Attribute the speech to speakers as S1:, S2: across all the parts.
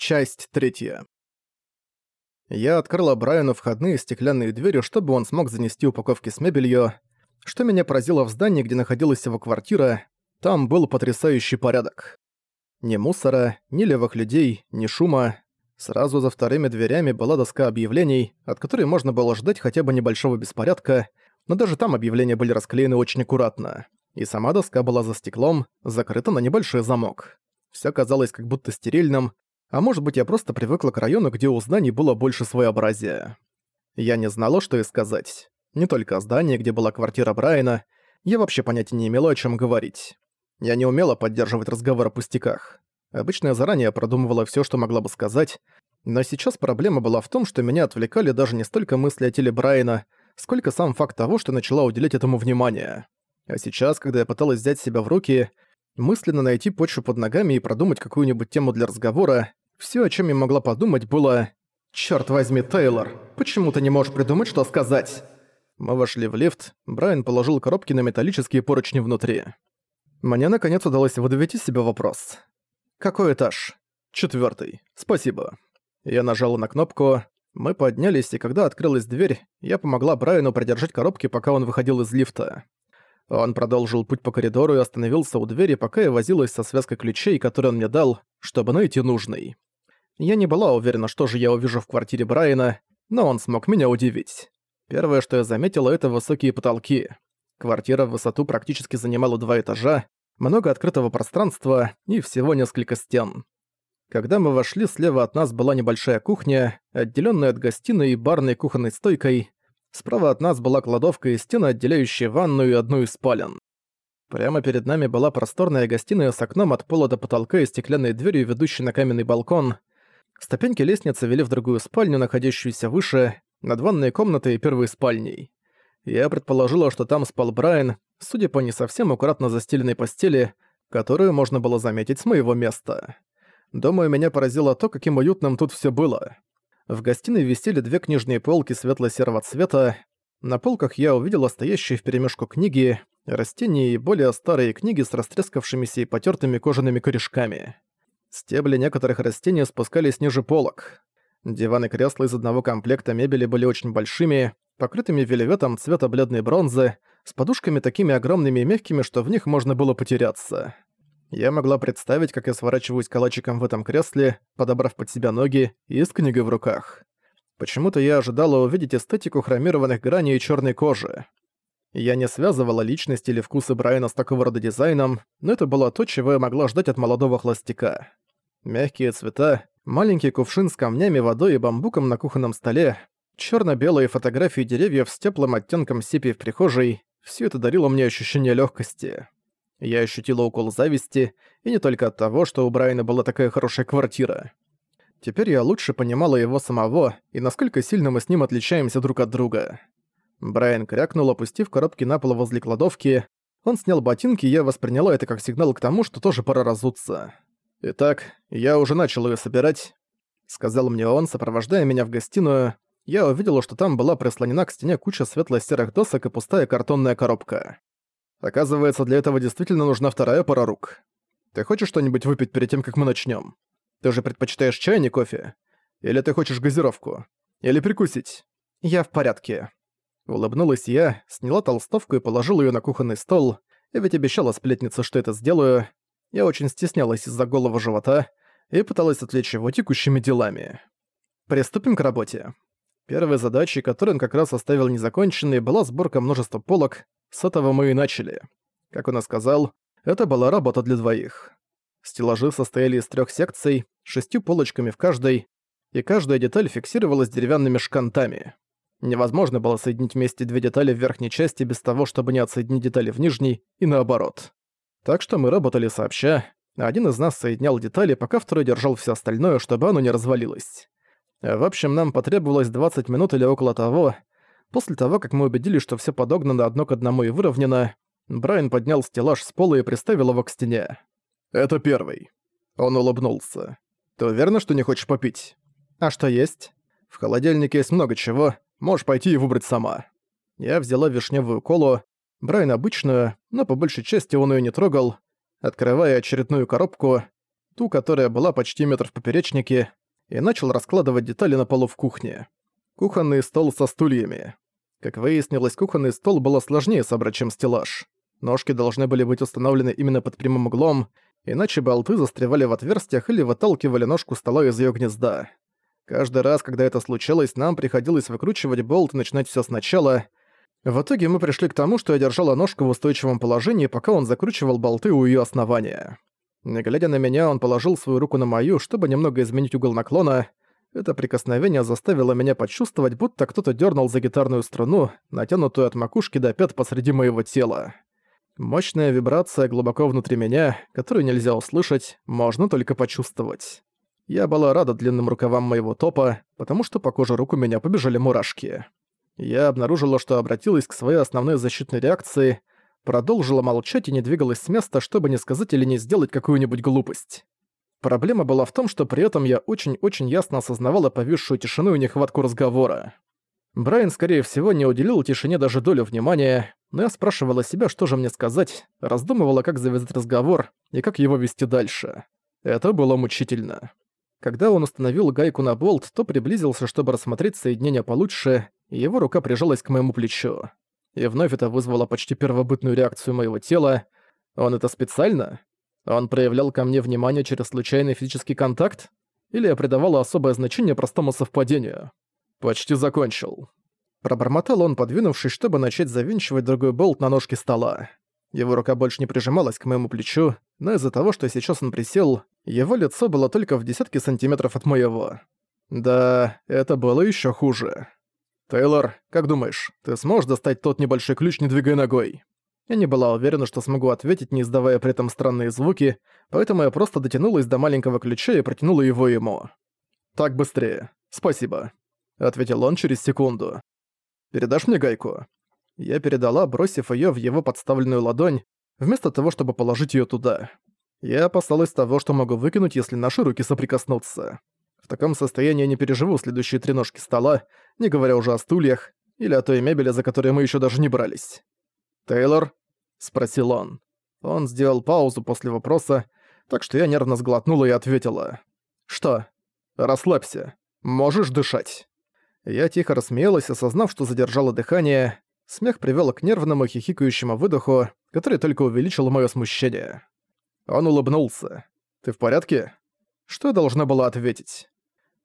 S1: Часть третья. Я открыла Брайану входные стеклянные двери, чтобы он смог занести упаковки с мебелью. Что меня поразило в здании, где находилась его квартира, там был потрясающий порядок. Ни мусора, ни левых людей, ни шума. Сразу за вторыми дверями была доска объявлений, от которой можно было ждать хотя бы небольшого беспорядка, но даже там объявления были расклеены очень аккуратно. И сама доска была за стеклом, закрыта на небольшой замок. Всё казалось как будто стерильным, а может быть я просто привыкла к району, где у зданий было больше своеобразия. Я не знала, что и сказать. Не только о здании, где была квартира Брайана, я вообще понятия не имела, о чем говорить. Я не умела поддерживать разговор о пустяках. Обычно я заранее продумывала все, что могла бы сказать, но сейчас проблема была в том, что меня отвлекали даже не столько мысли о теле Брайана, сколько сам факт того, что начала уделять этому внимание. А сейчас, когда я пыталась взять себя в руки, мысленно найти почву под ногами и продумать какую-нибудь тему для разговора, все, о чем я могла подумать, было «Чёрт возьми, Тейлор, почему ты не можешь придумать, что сказать?» Мы вошли в лифт, Брайан положил коробки на металлические поручни внутри. Мне наконец удалось выдавить из себя вопрос. «Какой этаж?» «Четвёртый. Спасибо». Я нажала на кнопку. Мы поднялись, и когда открылась дверь, я помогла Брайану продержать коробки, пока он выходил из лифта. Он продолжил путь по коридору и остановился у двери, пока я возилась со связкой ключей, которые он мне дал, чтобы найти нужный. Я не была уверена, что же я увижу в квартире Брайана, но он смог меня удивить. Первое, что я заметила, это высокие потолки. Квартира в высоту практически занимала два этажа, много открытого пространства и всего несколько стен. Когда мы вошли, слева от нас была небольшая кухня, отделенная от гостиной и барной кухонной стойкой. Справа от нас была кладовка и стена, отделяющая ванную и одну из спален. Прямо перед нами была просторная гостиная с окном от пола до потолка и стеклянной дверью, ведущей на каменный балкон. Ступеньки лестницы вели в другую спальню, находящуюся выше, над ванной комнатой и первой спальней. Я предположила, что там спал Брайан, судя по не совсем аккуратно застеленной постели, которую можно было заметить с моего места. Думаю, меня поразило то, каким уютным тут все было. В гостиной висели две книжные полки светло-серого цвета. На полках я увидела стоящие вперемешку книги, растения и более старые книги с растрескавшимися и потертыми кожаными корешками. Стебли некоторых растений спускались ниже полок. Диваны и кресла из одного комплекта мебели были очень большими, покрытыми вельветом цвета бледной бронзы, с подушками такими огромными и мягкими, что в них можно было потеряться. Я могла представить, как я сворачиваюсь калачиком в этом кресле, подобрав под себя ноги и с книгой в руках. Почему-то я ожидала увидеть эстетику хромированных граней и черной кожи. Я не связывала личность или вкусы Брайана с такого рода дизайном, но это было то, чего я могла ждать от молодого холостяка. Мягкие цвета, маленький кувшин с камнями, водой и бамбуком на кухонном столе, черно белые фотографии деревьев с теплым оттенком сепии в прихожей — все это дарило мне ощущение легкости. Я ощутила укол зависти, и не только от того, что у Брайана была такая хорошая квартира. Теперь я лучше понимала его самого и насколько сильно мы с ним отличаемся друг от друга. Брайан крякнул, опустив коробки на пол возле кладовки. Он снял ботинки, и я восприняла это как сигнал к тому, что тоже пора разуться. «Итак, я уже начал её собирать», — сказал мне он, сопровождая меня в гостиную. Я увидела, что там была прислонена к стене куча светло-серых досок и пустая картонная коробка. Оказывается, для этого действительно нужна вторая пара рук. Ты хочешь что-нибудь выпить перед тем, как мы начнём? Ты же предпочитаешь чай, а не кофе? Или ты хочешь газировку? Или прикусить? Я в порядке. Улыбнулась я, сняла толстовку и положила её на кухонный стол. Я ведь обещала сплетнице, что это сделаю. Я очень стеснялась из-за голого живота и пыталась отвлечь его текущими делами. Приступим к работе. Первой задачей, которую он как раз оставил незаконченной, была сборка множества полок. С этого мы и начали. Как он и сказал, это была работа для двоих. Стеллажи состояли из трех секций, шестью полочками в каждой, и каждая деталь фиксировалась деревянными шкантами. Невозможно было соединить вместе две детали в верхней части без того, чтобы не отсоединить детали в нижней, и наоборот. Так что мы работали сообща, один из нас соединял детали, пока второй держал все остальное, чтобы оно не развалилось. В общем, нам потребовалось 20 минут или около того. После того, как мы убедились, что все подогнано одно к одному и выровнено, Брайан поднял стеллаж с пола и приставил его к стене. «Это первый». Он улыбнулся. «Ты уверена, что не хочешь попить?» «А что есть?» «В холодильнике есть много чего. Можешь пойти и выбрать сама». Я взяла вишневую колу, Брайан обычную, но по большей части он ее не трогал. Открывая очередную коробку, ту, которая была почти метр в поперечнике, и начал раскладывать детали на полу в кухне. Кухонный стол со стульями. Как выяснилось, кухонный стол было сложнее собрать, чем стеллаж. Ножки должны были быть установлены именно под прямым углом, иначе болты застревали в отверстиях или выталкивали ножку стола из её гнезда. Каждый раз, когда это случалось, нам приходилось выкручивать болт и начинать всё сначала. В итоге мы пришли к тому, что я держала ножку в устойчивом положении, пока он закручивал болты у её основания. Не глядя на меня, он положил свою руку на мою, чтобы немного изменить угол наклона. Это прикосновение заставило меня почувствовать, будто кто-то дернул за гитарную струну, натянутую от макушки до пят посреди моего тела. Мощная вибрация глубоко внутри меня, которую нельзя услышать, можно только почувствовать. Я была рада длинным рукавам моего топа, потому что по коже рук у меня побежали мурашки. Я обнаружила, что обратилась к своей основной защитной реакции, продолжила молчать и не двигалась с места, чтобы не сказать или не сделать какую-нибудь глупость. Проблема была в том, что при этом я очень-очень ясно осознавала повисшую тишину и нехватку разговора. Брайан, скорее всего, не уделил тишине даже долю внимания, но я спрашивала себя, что же мне сказать, раздумывала, как завязать разговор и как его вести дальше. Это было мучительно. Когда он установил гайку на болт, то приблизился, чтобы рассмотреть соединение получше, и его рука прижалась к моему плечу. И вновь это вызвало почти первобытную реакцию моего тела. Он это специально? Он проявлял ко мне внимание через случайный физический контакт? Или я придавала особое значение простому совпадению? Почти закончил. Пробормотал он, подвинувшись, чтобы начать завинчивать другой болт на ножке стола. Его рука больше не прижималась к моему плечу, но из-за того, что сейчас он присел, его лицо было только в десятки сантиметров от моего. Да, это было еще хуже. «Тейлор, как думаешь, ты сможешь достать тот небольшой ключ, не двигая ногой?» Я не была уверена, что смогу ответить, не издавая при этом странные звуки, поэтому я просто дотянулась до маленького ключа и протянула его ему. «Так быстрее. Спасибо», — ответил он через секунду. «Передашь мне гайку?» Я передала, бросив её в его подставленную ладонь, вместо того, чтобы положить её туда. Я опасалась того, что могу выкинуть, если наши руки соприкоснутся. В таком состоянии я не переживу следующие три ножки стола, не говоря уже о стульях, или о той мебели, за которой мы ещё даже не брались. «Тейлор?» спросил он. Он сделал паузу после вопроса, так что я нервно сглотнула и ответила. «Что? Расслабься. Можешь дышать». Я тихо рассмеялась, осознав, что задержала дыхание. Смех привел к нервному хихикающему выдоху, который только увеличил моё смущение. Он улыбнулся. «Ты в порядке?» Что я должна была ответить?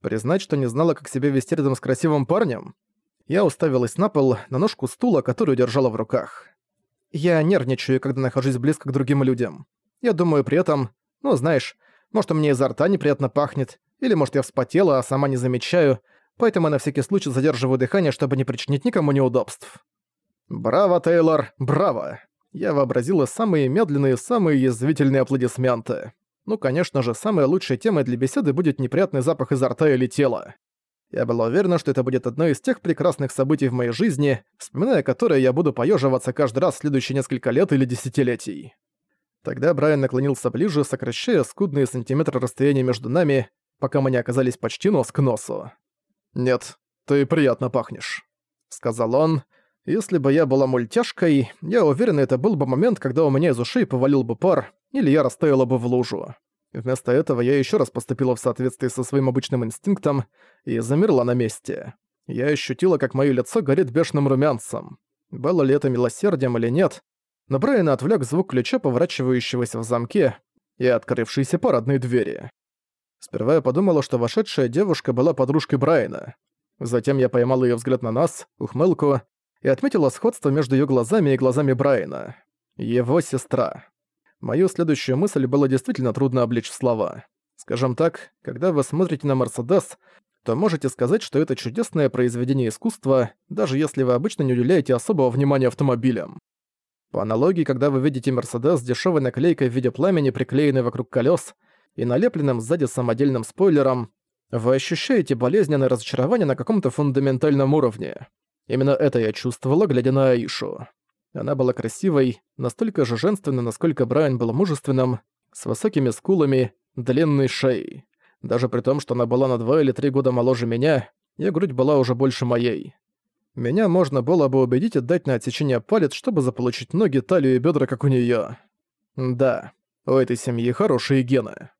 S1: Признать, что не знала, как себя вести рядом с красивым парнем? Я уставилась на пол, на ножку стула, которую держала в руках. Я нервничаю, когда нахожусь близко к другим людям. Я думаю при этом, ну знаешь, может у меня изо рта неприятно пахнет, или может я вспотела, а сама не замечаю, поэтому я на всякий случай задерживаю дыхание, чтобы не причинить никому неудобств. Браво, Тейлор, браво! Я вообразила самые медленные, самые язвительные аплодисменты. Ну, конечно же, самой лучшей темой для беседы будет неприятный запах изо рта или тела. Я была уверена, что это будет одно из тех прекрасных событий в моей жизни, вспоминая которое я буду поеживаться каждый раз в следующие несколько лет или десятилетий. Тогда Брайан наклонился ближе, сокращая скудные сантиметры расстояния между нами, пока мы не оказались почти нос к носу. «Нет, ты приятно пахнешь», — сказал он. «Если бы я была мультяшкой, я уверена, это был бы момент, когда у меня из ушей повалил бы пар, или я растаяла бы в лужу. Вместо этого я еще раз поступила в соответствии со своим обычным инстинктом и замерла на месте. Я ощутила, как моё лицо горит бешеным румянцем. Было ли это милосердием или нет, но Брайана отвлек звук ключа, поворачивающегося в замке, и открывшейся парадной двери. Сперва я подумала, что вошедшая девушка была подружкой Брайана. Затем я поймала ее взгляд на нас, ухмылку, и отметила сходство между ее глазами и глазами Брайана. Его сестра. Мою следующую мысль было действительно трудно облечь в слова. Скажем так, когда вы смотрите на Мерседес, то можете сказать, что это чудесное произведение искусства, даже если вы обычно не уделяете особого внимания автомобилям. По аналогии, когда вы видите Мерседес с дешевой наклейкой в виде пламени, приклеенной вокруг колес, и налепленным сзади самодельным спойлером, вы ощущаете болезненное разочарование на каком-то фундаментальном уровне. Именно это я чувствовала, глядя на Аишу. Она была красивой, настолько же женственной, насколько Брайан был мужественным, с высокими скулами, длинной шеей. Даже при том, что она была на два или три года моложе меня, ее грудь была уже больше моей. Меня можно было бы убедить отдать на отсечение палец, чтобы заполучить ноги, талию и бедра, как у нее. Да, у этой семьи хорошие гены.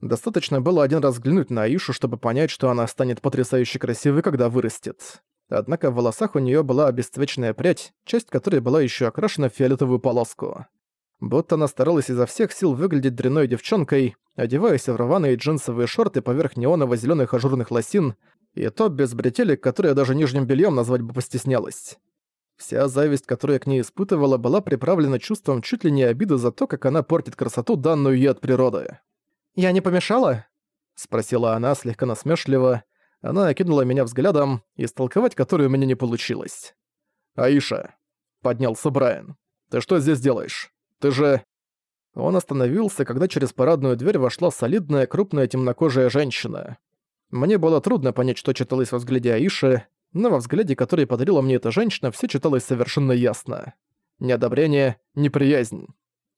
S1: Достаточно было один раз взглянуть на Аишу, чтобы понять, что она станет потрясающе красивой, когда вырастет. Однако в волосах у нее была обесцвеченная прядь, часть которой была еще окрашена в фиолетовую полоску. Будто она старалась изо всех сил выглядеть дряной девчонкой, одеваясь в рваные джинсовые шорты поверх неоново-зелёных ажурных лосин и топ без бретелек, которое даже нижним бельем назвать бы постеснялась. Вся зависть, которую я к ней испытывала, была приправлена чувством чуть ли не обиды за то, как она портит красоту, данную ей от природы. «Я не помешала?» — спросила она слегка насмешливо. Она окинула меня взглядом, истолковать который у меня не получилось. «Аиша», — поднялся Брайан, — «ты что здесь делаешь? Ты же...» Он остановился, когда через парадную дверь вошла солидная, крупная темнокожая женщина. Мне было трудно понять, что читалось во взгляде Аиши, но во взгляде, который подарила мне эта женщина, все читалось совершенно ясно. Неодобрение, неприязнь.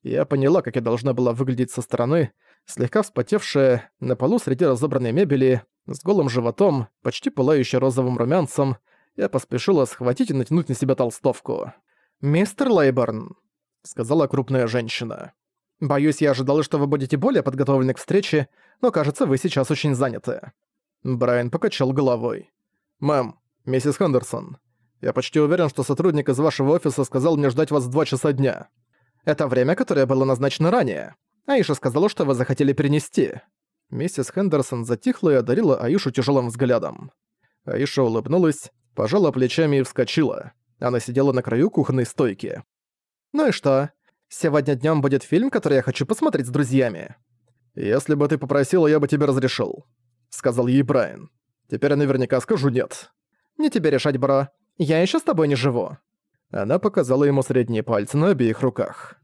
S1: Я поняла, как я должна была выглядеть со стороны, слегка вспотевшая, на полу среди разобранной мебели, с голым животом, почти пылающей розовым румянцем, я поспешила схватить и натянуть на себя толстовку. «Мистер Лейборн», — сказала крупная женщина. «Боюсь, я ожидала, что вы будете более подготовлены к встрече, но, кажется, вы сейчас очень заняты». Брайан покачал головой. «Мэм, миссис Хендерсон, я почти уверен, что сотрудник из вашего офиса сказал мне ждать вас в два часа дня. Это время, которое было назначено ранее. Аиша сказала, что вы захотели перенести». Миссис Хендерсон затихла и одарила Аишу тяжелым взглядом. Аиша улыбнулась, пожала плечами и вскочила. Она сидела на краю кухонной стойки. «Ну и что? Сегодня днём будет фильм, который я хочу посмотреть с друзьями». «Если бы ты попросила, я бы тебе разрешил», — сказал ей Брайан. «Теперь я наверняка скажу нет». «Не тебе решать, бро. Я ещё с тобой не живу». Она показала ему средние пальцы на обеих руках.